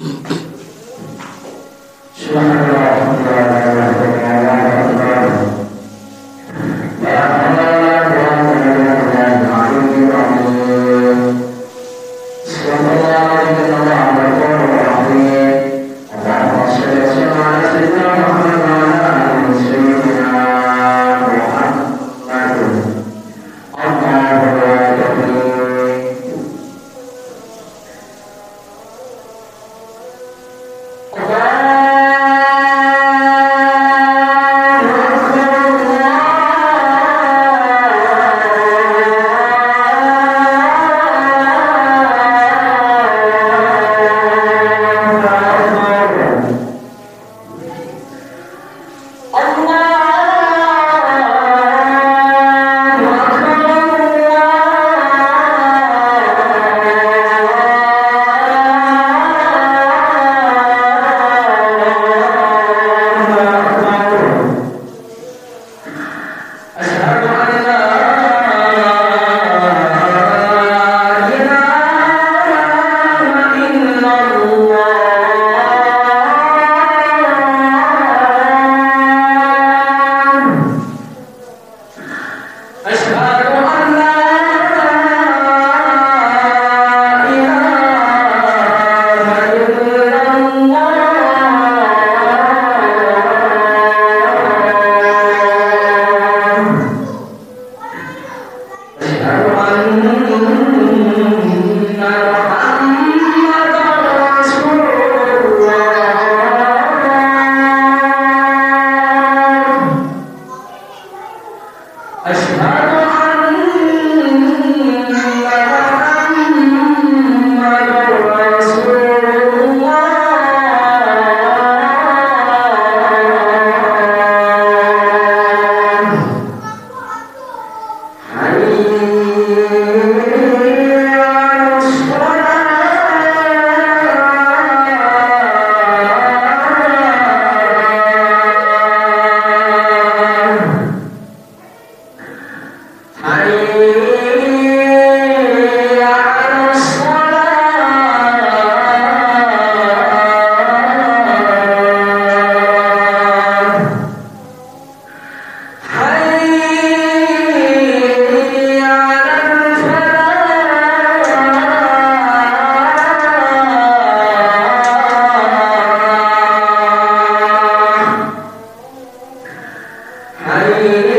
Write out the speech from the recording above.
是吧？Hallelujah.